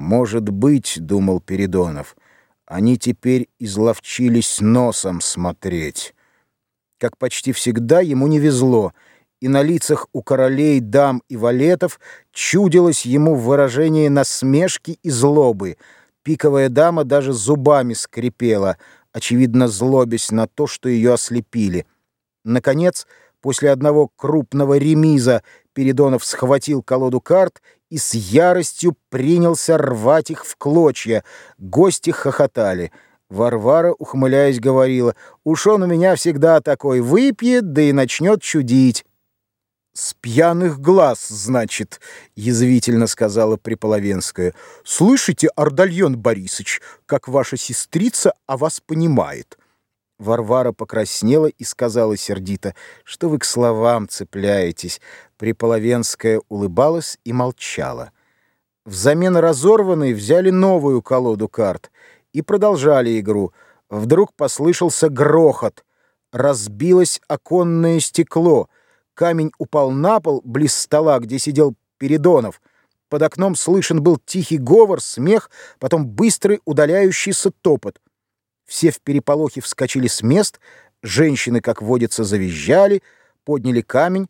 «Может быть, — думал Передонов, — они теперь изловчились носом смотреть». Как почти всегда, ему не везло, и на лицах у королей, дам и валетов чудилось ему выражение насмешки и злобы. Пиковая дама даже зубами скрипела, очевидно, злобясь на то, что ее ослепили. Наконец, после одного крупного ремиза Передонов схватил колоду карт и с яростью принялся рвать их в клочья. Гости хохотали. Варвара, ухмыляясь, говорила, «Уж он у меня всегда такой, выпьет, да и начнет чудить». «С пьяных глаз, значит», — язвительно сказала Приполовенская. «Слышите, Ардальон Борисович, как ваша сестрица о вас понимает». Варвара покраснела и сказала сердито, что вы к словам цепляетесь. Приполовенская улыбалась и молчала. Взамен разорванной взяли новую колоду карт и продолжали игру. Вдруг послышался грохот. Разбилось оконное стекло. Камень упал на пол близ стола, где сидел Передонов. Под окном слышен был тихий говор, смех, потом быстрый удаляющийся топот. Все в переполохе вскочили с мест, женщины, как водится, завизжали, подняли камень,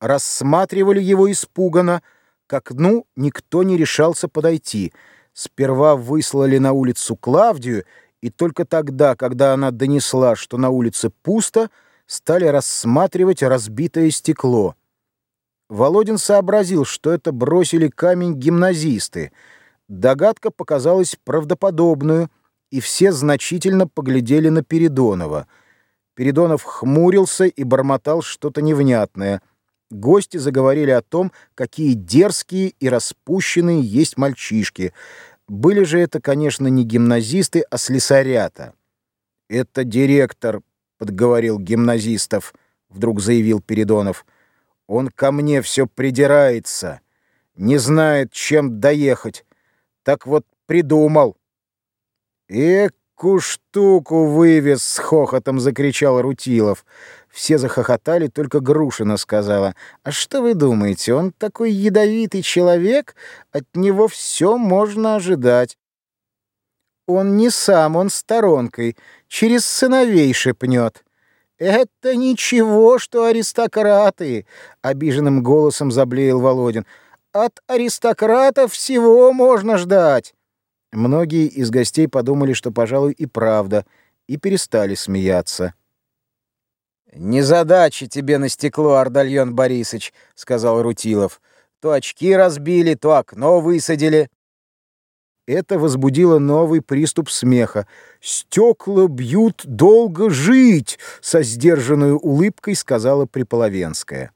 рассматривали его испуганно, к окну никто не решался подойти. Сперва выслали на улицу Клавдию, и только тогда, когда она донесла, что на улице пусто, стали рассматривать разбитое стекло. Володин сообразил, что это бросили камень гимназисты. Догадка показалась правдоподобную — и все значительно поглядели на Передонова. Передонов хмурился и бормотал что-то невнятное. Гости заговорили о том, какие дерзкие и распущенные есть мальчишки. Были же это, конечно, не гимназисты, а слесарята. «Это директор», — подговорил гимназистов, — вдруг заявил Передонов. «Он ко мне все придирается, не знает, чем доехать. Так вот придумал». «Эку штуку вывез!» — с хохотом закричал Рутилов. Все захохотали, только Грушина сказала. «А что вы думаете, он такой ядовитый человек, от него все можно ожидать». «Он не сам, он сторонкой, через сыновей шепнет». «Это ничего, что аристократы!» — обиженным голосом заблеял Володин. «От аристократов всего можно ждать!» Многие из гостей подумали, что, пожалуй, и правда, и перестали смеяться. «Не задачи тебе на стекло, Ардальон Борисович», — сказал Рутилов. «То очки разбили, то окно высадили». Это возбудило новый приступ смеха. «Стекла бьют долго жить!» — со сдержанной улыбкой сказала Приполовенская.